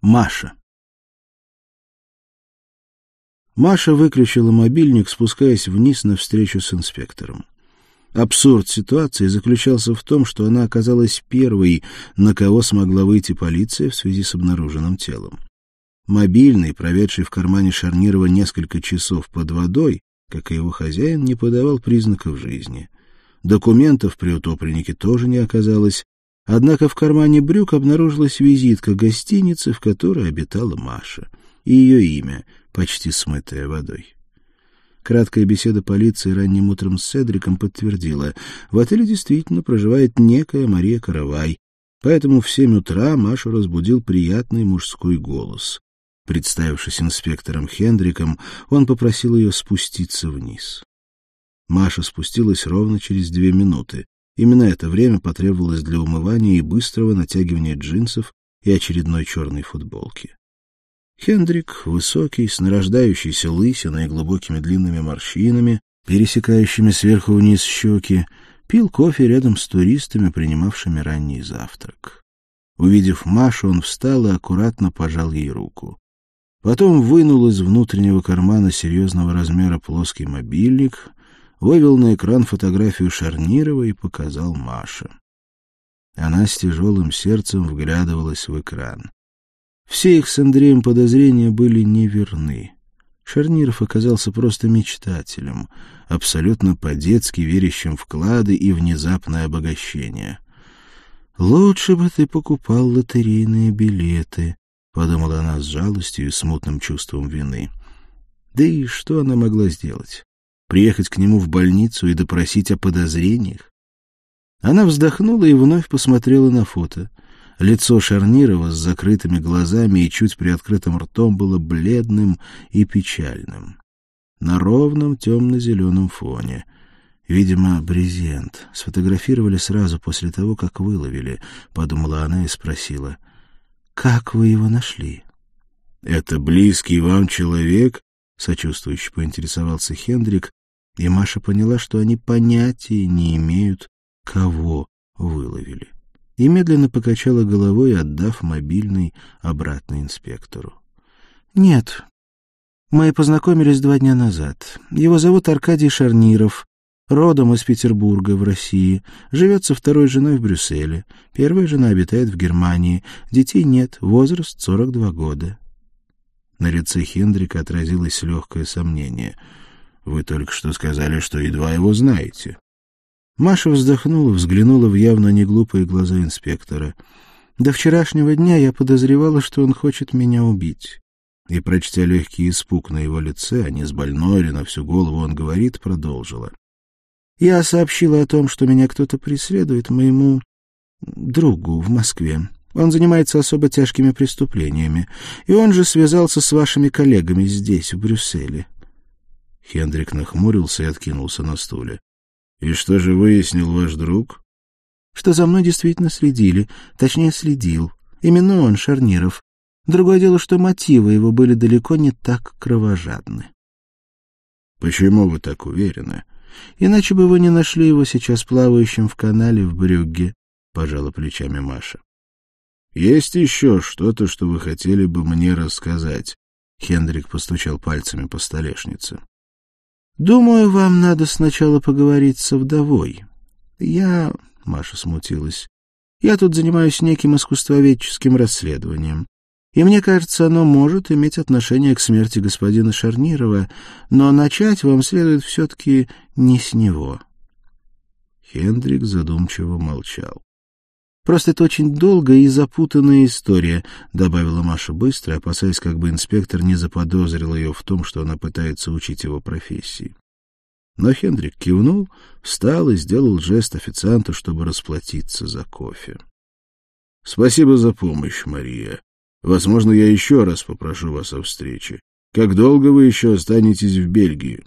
Маша. Маша выключила мобильник, спускаясь вниз на встречу с инспектором. Абсурд ситуации заключался в том, что она оказалась первой, на кого смогла выйти полиция в связи с обнаруженным телом. Мобильный, проведший в кармане Шарнирова несколько часов под водой, как и его хозяин, не подавал признаков жизни. Документов при утопленнике тоже не оказалось, Однако в кармане брюк обнаружилась визитка гостиницы, в которой обитала Маша, и ее имя, почти смытое водой. Краткая беседа полиции ранним утром с Седриком подтвердила, в отеле действительно проживает некая Мария Каравай, поэтому в семь утра Машу разбудил приятный мужской голос. Представившись инспектором Хендриком, он попросил ее спуститься вниз. Маша спустилась ровно через две минуты. Именно это время потребовалось для умывания и быстрого натягивания джинсов и очередной черной футболки. Хендрик, высокий, с нарождающейся лысиной и глубокими длинными морщинами, пересекающими сверху вниз щеки, пил кофе рядом с туристами, принимавшими ранний завтрак. Увидев Машу, он встал и аккуратно пожал ей руку. Потом вынул из внутреннего кармана серьезного размера плоский мобильник, вывел на экран фотографию Шарнирова и показал Маше. Она с тяжелым сердцем вглядывалась в экран. Все их с Андреем подозрения были неверны. Шарниров оказался просто мечтателем, абсолютно по-детски верящим в клады и внезапное обогащение. «Лучше бы ты покупал лотерейные билеты», — подумала она с жалостью и смутным чувством вины. Да и что она могла сделать? Приехать к нему в больницу и допросить о подозрениях? Она вздохнула и вновь посмотрела на фото. Лицо Шарнирова с закрытыми глазами и чуть приоткрытым ртом было бледным и печальным. На ровном темно-зеленом фоне. Видимо, брезент. Сфотографировали сразу после того, как выловили, — подумала она и спросила. — Как вы его нашли? — Это близкий вам человек? — сочувствующе поинтересовался Хендрик, и Маша поняла, что они понятия не имеют, кого выловили. И медленно покачала головой, отдав мобильный обратно инспектору. — Нет, мы познакомились два дня назад. Его зовут Аркадий Шарниров, родом из Петербурга в России, живет со второй женой в Брюсселе. Первая жена обитает в Германии, детей нет, возраст 42 года. На лице Хендрика отразилось легкое сомнение — вы только что сказали, что едва его знаете. Маша вздохнула, взглянула в явно неглупые глаза инспектора. До вчерашнего дня я подозревала, что он хочет меня убить. И, прочтя легкий испуг на его лице, а не с больной или на всю голову он говорит, продолжила. Я сообщила о том, что меня кто-то преследует моему другу в Москве. Он занимается особо тяжкими преступлениями, и он же связался с вашими коллегами здесь, в Брюсселе. Хендрик нахмурился и откинулся на стуле. — И что же выяснил ваш друг? — Что за мной действительно следили, точнее, следил. Именно он, Шарниров. Другое дело, что мотивы его были далеко не так кровожадны. — Почему вы так уверены? — Иначе бы вы не нашли его сейчас плавающим в канале в Брюгге, — пожала плечами Маша. — Есть еще что-то, что вы хотели бы мне рассказать? Хендрик постучал пальцами по столешнице. Думаю, вам надо сначала поговорить со вдовой. Я... Маша смутилась. Я тут занимаюсь неким искусствоведческим расследованием. И мне кажется, оно может иметь отношение к смерти господина Шарнирова, но начать вам следует все-таки не с него. Хендрик задумчиво молчал. «Просто это очень долгая и запутанная история», — добавила Маша быстро, опасаясь, как бы инспектор не заподозрил ее в том, что она пытается учить его профессии. Но Хендрик кивнул, встал и сделал жест официанту, чтобы расплатиться за кофе. — Спасибо за помощь, Мария. Возможно, я еще раз попрошу вас о встрече. Как долго вы еще останетесь в Бельгии?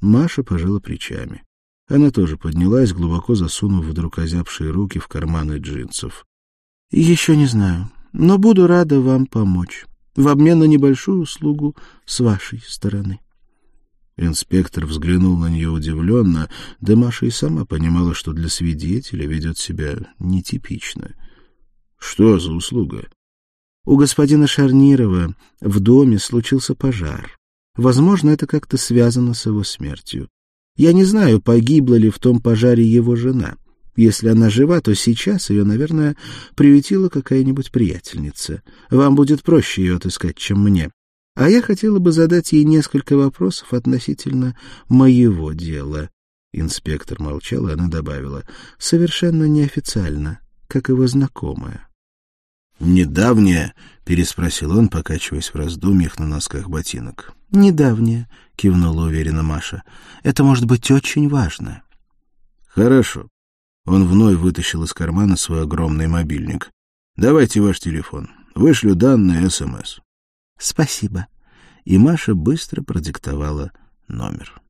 Маша пожала плечами. Она тоже поднялась, глубоко засунув вдруг озябшие руки в карманы джинсов. — Еще не знаю, но буду рада вам помочь. В обмен на небольшую услугу с вашей стороны. Инспектор взглянул на нее удивленно, да Маша и сама понимала, что для свидетеля ведет себя нетипично. — Что за услуга? У господина Шарнирова в доме случился пожар. Возможно, это как-то связано с его смертью. Я не знаю, погибла ли в том пожаре его жена. Если она жива, то сейчас ее, наверное, приютила какая-нибудь приятельница. Вам будет проще ее отыскать, чем мне. А я хотела бы задать ей несколько вопросов относительно моего дела. Инспектор молчал, и она добавила. Совершенно неофициально, как его знакомая. «Недавняя?» — переспросил он, покачиваясь в раздумьях на носках ботинок. «Недавняя», — кивнула уверенно Маша. «Это может быть очень важно». «Хорошо». Он вновь вытащил из кармана свой огромный мобильник. «Давайте ваш телефон. Вышлю данные СМС». «Спасибо». И Маша быстро продиктовала номер.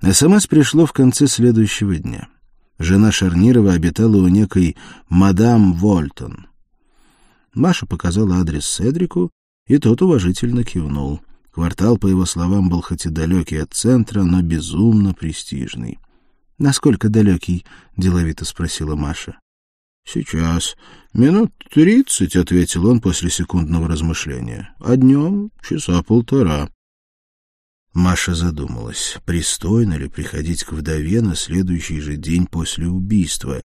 СМС пришло в конце следующего дня. Жена Шарнирова обитала у некой мадам Вольтон. Маша показала адрес Седрику, и тот уважительно кивнул. Квартал, по его словам, был хоть и далекий от центра, но безумно престижный. — Насколько далекий? — деловито спросила Маша. — Сейчас. Минут тридцать, — ответил он после секундного размышления. — А днем часа полтора. Маша задумалась, пристойно ли приходить к вдове на следующий же день после убийства,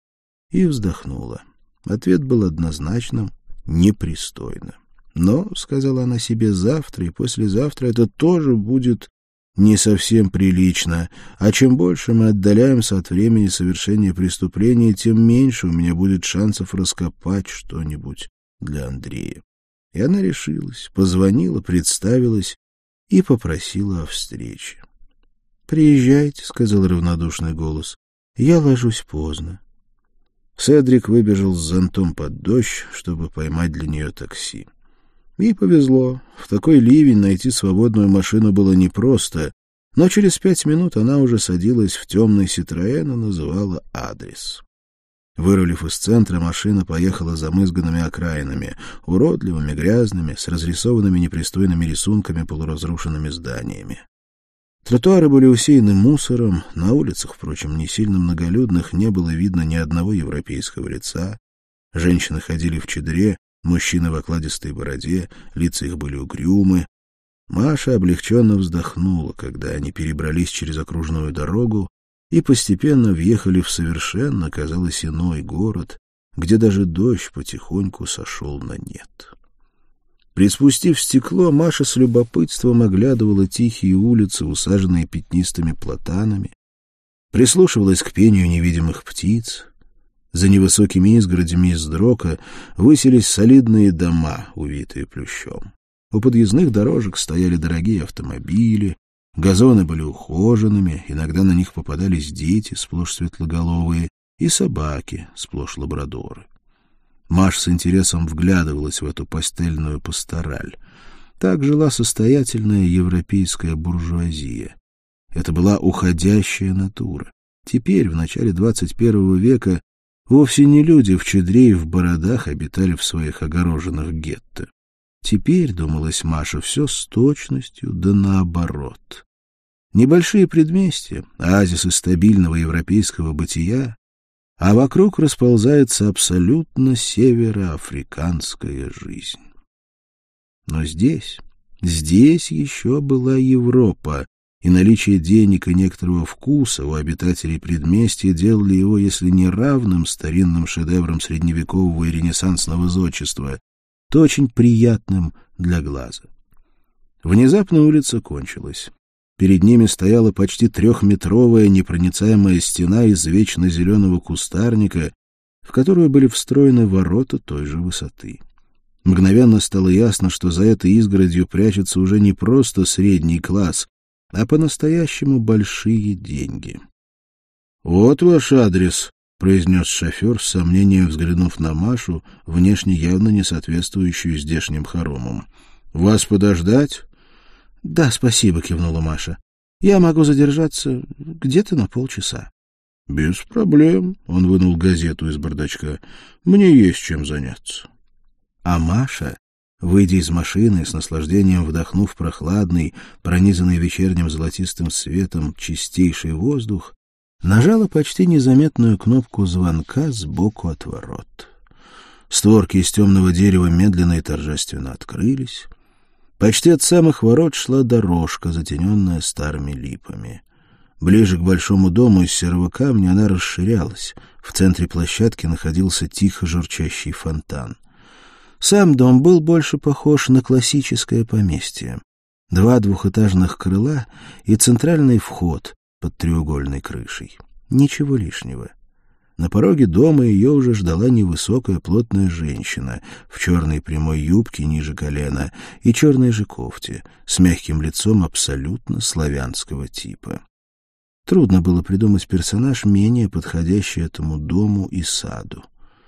и вздохнула. Ответ был однозначным — непристойно. Но, — сказала она себе, — завтра и послезавтра это тоже будет не совсем прилично, а чем больше мы отдаляемся от времени совершения преступления, тем меньше у меня будет шансов раскопать что-нибудь для Андрея. И она решилась, позвонила, представилась и попросила о встрече. «Приезжайте», — сказал равнодушный голос. «Я ложусь поздно». Седрик выбежал с зонтом под дождь, чтобы поймать для нее такси. Ей повезло. В такой ливень найти свободную машину было непросто, но через пять минут она уже садилась в темный Ситроен и называла адрес. Вырулив из центра, машина поехала замызганными окраинами, уродливыми, грязными, с разрисованными непристойными рисунками полуразрушенными зданиями. Тротуары были усеяны мусором, на улицах, впрочем, не сильно многолюдных, не было видно ни одного европейского лица. Женщины ходили в чедре, мужчины в окладистой бороде, лица их были угрюмы. Маша облегченно вздохнула, когда они перебрались через окружную дорогу и постепенно въехали в совершенно, казалось, иной город, где даже дождь потихоньку сошел на нет. Приспустив стекло, Маша с любопытством оглядывала тихие улицы, усаженные пятнистыми платанами, прислушивалась к пению невидимых птиц. За невысокими изгородями из дрока высились солидные дома, увитые плющом. У подъездных дорожек стояли дорогие автомобили, Газоны были ухоженными, иногда на них попадались дети, сплошь светлоголовые, и собаки, сплошь лабрадоры. Маш с интересом вглядывалась в эту пастельную пастораль. Так жила состоятельная европейская буржуазия. Это была уходящая натура. Теперь, в начале двадцать первого века, вовсе не люди в чедре и в бородах обитали в своих огороженных гетто. Теперь, думалась Маша, все с точностью да наоборот. Небольшие предместья, оазисы стабильного европейского бытия, а вокруг расползается абсолютно североафриканская жизнь. Но здесь, здесь еще была Европа, и наличие денег и некоторого вкуса у обитателей предместья делали его, если не равным старинным шедеврам средневекового и ренессансного зодчества, то очень приятным для глаза. Внезапно улица кончилась. Перед ними стояла почти трехметровая непроницаемая стена из вечно зеленого кустарника, в которую были встроены ворота той же высоты. Мгновенно стало ясно, что за этой изгородью прячется уже не просто средний класс, а по-настоящему большие деньги. — Вот ваш адрес, — произнес шофер, с сомнением взглянув на Машу, внешне явно не соответствующую здешним хоромам. — Вас подождать? — Да, спасибо, — кивнула Маша. — Я могу задержаться где-то на полчаса. — Без проблем, — он вынул газету из бардачка. — Мне есть чем заняться. А Маша, выйдя из машины, с наслаждением вдохнув прохладный, пронизанный вечерним золотистым светом чистейший воздух, нажала почти незаметную кнопку звонка сбоку от ворот. Створки из темного дерева медленно и торжественно открылись. Почти от самых ворот шла дорожка, затененная старыми липами. Ближе к большому дому из серого камня она расширялась. В центре площадки находился тихо журчащий фонтан. Сам дом был больше похож на классическое поместье. Два двухэтажных крыла и центральный вход под треугольной крышей. Ничего лишнего. На пороге дома ее уже ждала невысокая плотная женщина в черной прямой юбке ниже колена и черной же кофте, с мягким лицом абсолютно славянского типа. Трудно было придумать персонаж, менее подходящий этому дому и саду.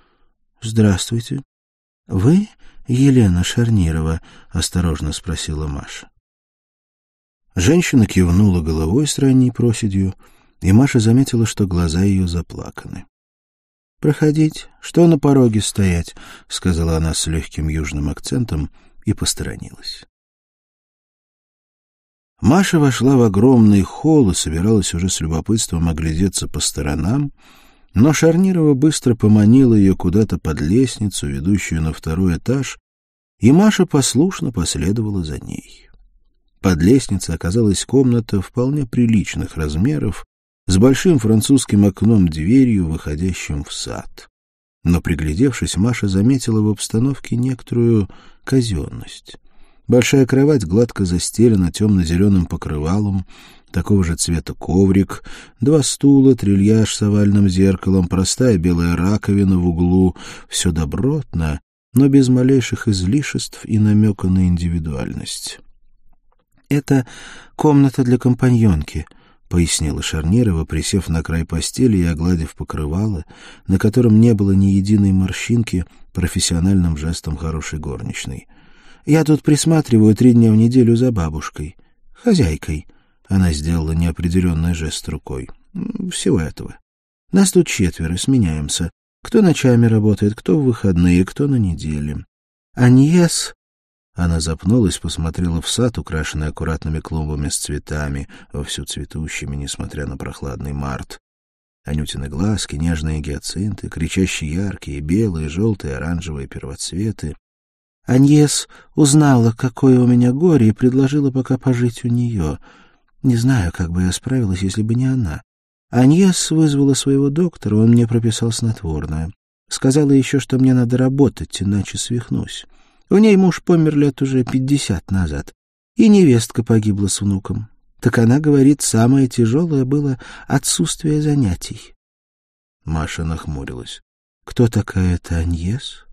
— Здравствуйте. — Вы Елена Шарнирова? — осторожно спросила Маша. Женщина кивнула головой с ранней проседью, и Маша заметила, что глаза ее заплаканы. — Проходить, что на пороге стоять, — сказала она с легким южным акцентом и посторонилась. Маша вошла в огромный холл и собиралась уже с любопытством оглядеться по сторонам, но Шарнирова быстро поманила ее куда-то под лестницу, ведущую на второй этаж, и Маша послушно последовала за ней. Под лестницей оказалась комната вполне приличных размеров, с большим французским окном-дверью, выходящим в сад. Но, приглядевшись, Маша заметила в обстановке некоторую казенность. Большая кровать гладко застелена темно-зеленым покрывалом, такого же цвета коврик, два стула, трильяж с овальным зеркалом, простая белая раковина в углу. Все добротно, но без малейших излишеств и намека на индивидуальность. «Это комната для компаньонки», — пояснила Шарнирова, присев на край постели и огладив покрывало, на котором не было ни единой морщинки, профессиональным жестом хорошей горничной. «Я тут присматриваю три дня в неделю за бабушкой, хозяйкой». Она сделала неопределенный жест рукой. «Всего этого. Нас тут четверо, сменяемся. Кто ночами работает, кто в выходные, кто на неделе. Аньес она запнулась, посмотрела в сад, украшенный аккуратными клумбами с цветами, вовсю цветущими, несмотря на прохладный март. Анютины глазки, нежные гиацинты, кричащие яркие, белые, желтые, оранжевые первоцветы. Аньес узнала, какое у меня горе, и предложила пока пожить у нее. Не знаю, как бы я справилась, если бы не она. Аньес вызвала своего доктора, он мне прописал снотворное. Сказала еще, что мне надо работать, иначе свихнусь. У ней муж помер лет уже пятьдесят назад, и невестка погибла с внуком. Так она говорит, самое тяжелое было отсутствие занятий. Маша нахмурилась. «Кто такая эта Аньес?»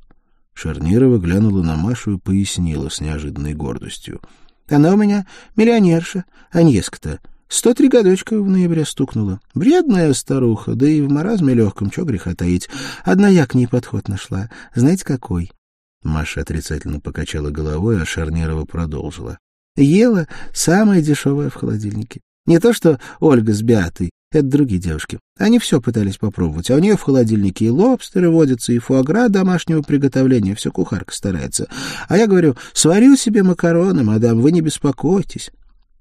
Шарнирова глянула на Машу и пояснила с неожиданной гордостью. «Она у меня миллионерша, Аньеска-то. Сто три годочка в ноябре стукнула. Вредная старуха, да и в маразме легком, чё греха таить. Одна я к ней подход нашла. Знаете, какой? Маша отрицательно покачала головой, а Шарнирова продолжила. Ела самое дешевое в холодильнике. Не то что Ольга с Беатой, это другие девушки. Они все пытались попробовать, а у нее в холодильнике и лобстеры водятся, и фуагра домашнего приготовления, все кухарка старается. А я говорю, сварю себе макароны, мадам, вы не беспокойтесь.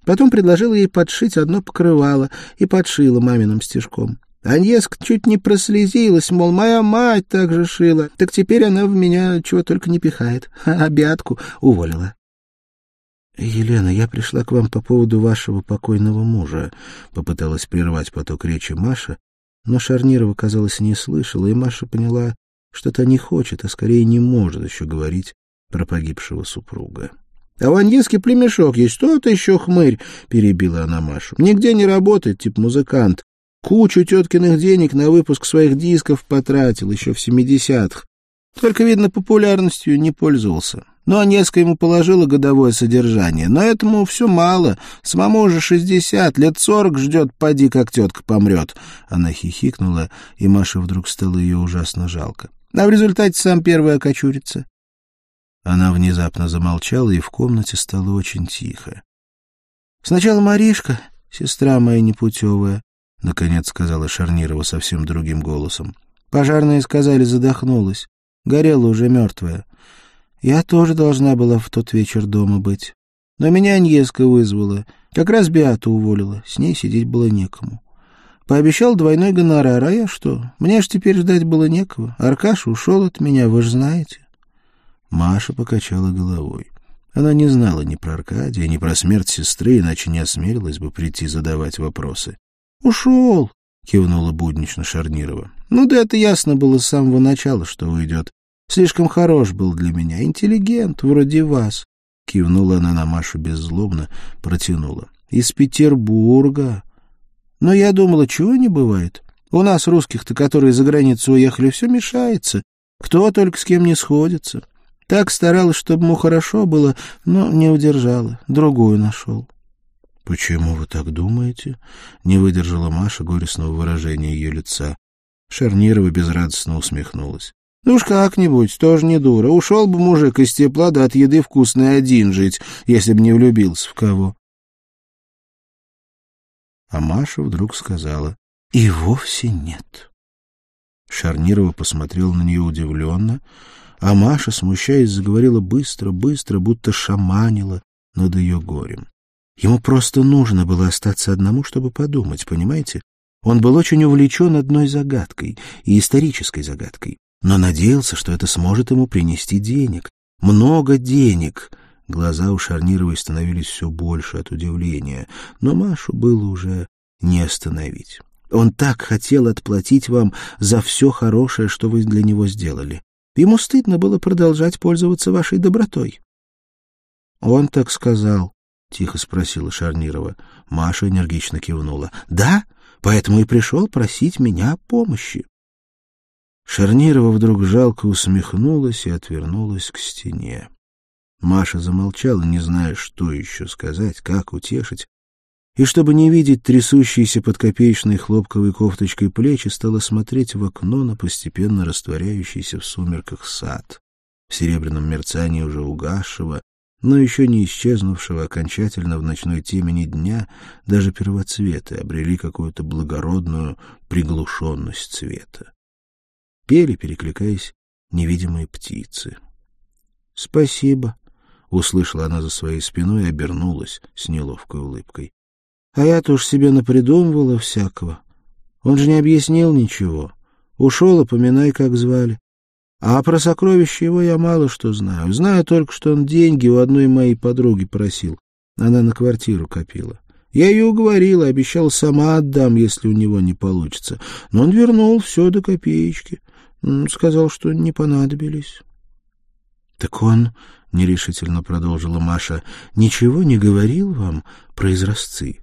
Потом предложила ей подшить одно покрывало и подшила маминым стежком. Аньеска чуть не прослезилась, мол, моя мать так же шила. Так теперь она в меня чего только не пихает. А бятку уволила. — Елена, я пришла к вам по поводу вашего покойного мужа. Попыталась прервать поток речи Маша, но Шарнирова, казалось, не слышала, и Маша поняла, что та не хочет, а скорее не может еще говорить про погибшего супруга. — А в Аньеске племешок есть, тот еще хмырь, — перебила она Машу. — Нигде не работает, тип музыкант. Кучу теткиных денег на выпуск своих дисков потратил еще в семидесятых. Только, видно, популярностью не пользовался. Ну, а несколько ему положила годовое содержание. Но этому все мало. Самому уже шестьдесят, лет сорок ждет, поди, как тетка помрет. Она хихикнула, и Маше вдруг стало ее ужасно жалко. А в результате сам первый окочурится. Она внезапно замолчала, и в комнате стало очень тихо. Сначала Маришка, сестра моя непутевая, — наконец сказала Шарнирова совсем другим голосом. «Пожарные сказали, задохнулась. Горела уже мертвая. Я тоже должна была в тот вечер дома быть. Но меня Аньеска вызвала. Как раз Беату уволила. С ней сидеть было некому. Пообещал двойной гонорар, а я что? Мне ж теперь ждать было некого. Аркаша ушел от меня, вы же знаете. Маша покачала головой. Она не знала ни про Аркадия, ни про смерть сестры, иначе не осмелилась бы прийти задавать вопросы. «Ушел!» — кивнула буднично Шарнирова. «Ну да это ясно было с самого начала, что уйдет. Слишком хорош был для меня, интеллигент, вроде вас». Кивнула она на Машу беззлобно, протянула. «Из Петербурга. Но я думала, чего не бывает. У нас, русских-то, которые за границу уехали, все мешается. Кто только с кем не сходится. Так старалась, чтобы ему хорошо было, но не удержала. Другую нашел. — Почему вы так думаете? — не выдержала Маша горестного выражения ее лица. Шарнирова безрадостно усмехнулась. — Ну уж как-нибудь, тоже не дура. Ушел бы мужик из тепла да от еды вкусной один жить, если бы не влюбился в кого. А Маша вдруг сказала. — И вовсе нет. Шарнирова посмотрел на нее удивленно, а Маша, смущаясь, заговорила быстро, быстро, будто шаманила над ее горем. Ему просто нужно было остаться одному, чтобы подумать, понимаете? Он был очень увлечен одной загадкой, и исторической загадкой, но надеялся, что это сможет ему принести денег. Много денег! Глаза у Шарнировой становились все больше от удивления, но Машу было уже не остановить. Он так хотел отплатить вам за все хорошее, что вы для него сделали. Ему стыдно было продолжать пользоваться вашей добротой. — Он так сказал, — тихо спросила Шарнирова. Маша энергично кивнула. — Да, поэтому и пришел просить меня о помощи. Шарнирова вдруг жалко усмехнулась и отвернулась к стене. Маша замолчала, не зная, что еще сказать, как утешить, и, чтобы не видеть трясущиеся под копеечной хлопковой кофточкой плечи, стала смотреть в окно на постепенно растворяющийся в сумерках сад, в серебряном мерцании уже угасшего, но еще не исчезнувшего окончательно в ночной темени дня, даже первоцветы обрели какую-то благородную приглушенность цвета. Пели, перекликаясь, невидимые птицы. — Спасибо, — услышала она за своей спиной и обернулась с неловкой улыбкой. А я-то уж себе напридумывала всякого. Он же не объяснил ничего. Ушел, и поминай, как звали. А про сокровища его я мало что знаю. Знаю только, что он деньги у одной моей подруги просил. Она на квартиру копила. Я ее уговорила, обещал сама отдам, если у него не получится. Но он вернул все до копеечки. Сказал, что не понадобились. — Так он, — нерешительно продолжила Маша, — ничего не говорил вам про изразцы?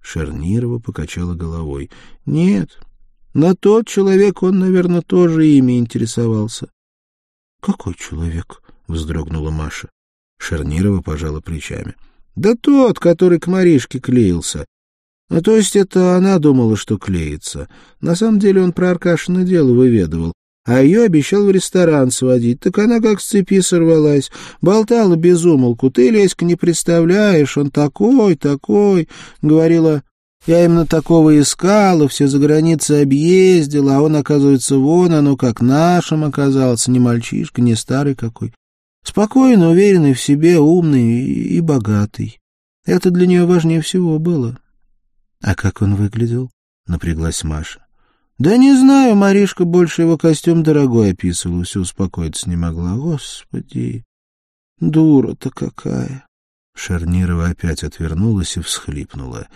Шернирова покачала головой. — Нет, на тот человек он, наверное, тоже ими интересовался. — Какой человек? — вздрогнула Маша. Шернирова пожала плечами. — Да тот, который к Маришке клеился. Ну, то есть это она думала, что клеится. На самом деле он про Аркашина дело выведывал а ее обещал в ресторан сводить. Так она как с цепи сорвалась, болтала без умолку. Ты, Леська, не представляешь, он такой, такой. Говорила, я именно такого искала, все за границей объездила, а он, оказывается, вон оно как нашим оказался, не мальчишка, не старый какой. Спокойно, уверенный в себе, умный и богатый. Это для нее важнее всего было. — А как он выглядел? — напряглась Маша. Да не знаю, Маришка больше его костюм дорогой описывала, все успокоиться не могла. Господи, дура-то какая! Шарнирова опять отвернулась и всхлипнула.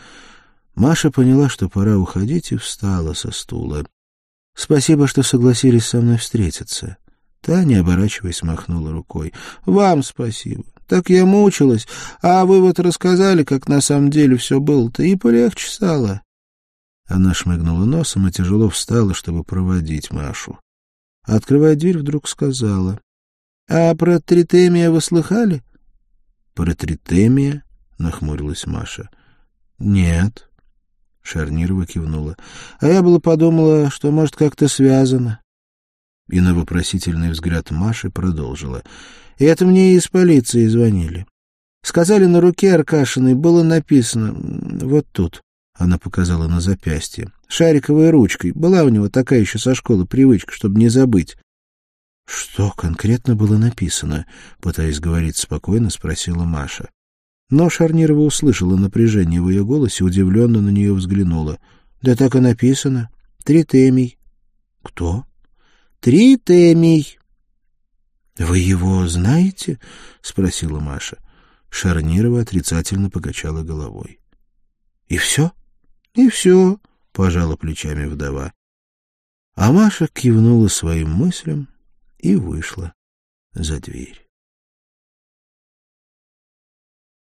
Маша поняла, что пора уходить, и встала со стула. — Спасибо, что согласились со мной встретиться. Та, не оборачиваясь, махнула рукой. — Вам спасибо. Так я мучилась, а вы вот рассказали, как на самом деле все было-то, и полегче стало. Она шмыгнула носом и тяжело встала, чтобы проводить Машу. Открывая дверь, вдруг сказала. — А про тритемия вы слыхали? — Про тритемия? — нахмурилась Маша. — Нет. Шарнирова кивнула. — А я было подумала, что, может, как-то связано. И на вопросительный взгляд Маши продолжила. — Это мне из полиции звонили. Сказали, на руке Аркашиной было написано вот тут. Она показала на запястье. Шариковой ручкой. Была у него такая еще со школы привычка, чтобы не забыть. Что конкретно было написано? Пытаясь говорить спокойно, спросила Маша. Но Шарнирова услышала напряжение в ее голосе, удивленно на нее взглянула. Да так и написано. Тритемий. Кто? Тритемий. Вы его знаете? спросила Маша. Шарнирова отрицательно покачала головой. И все? И все, пожала плечами вдова. А Маша кивнула своим мыслям и вышла за дверь.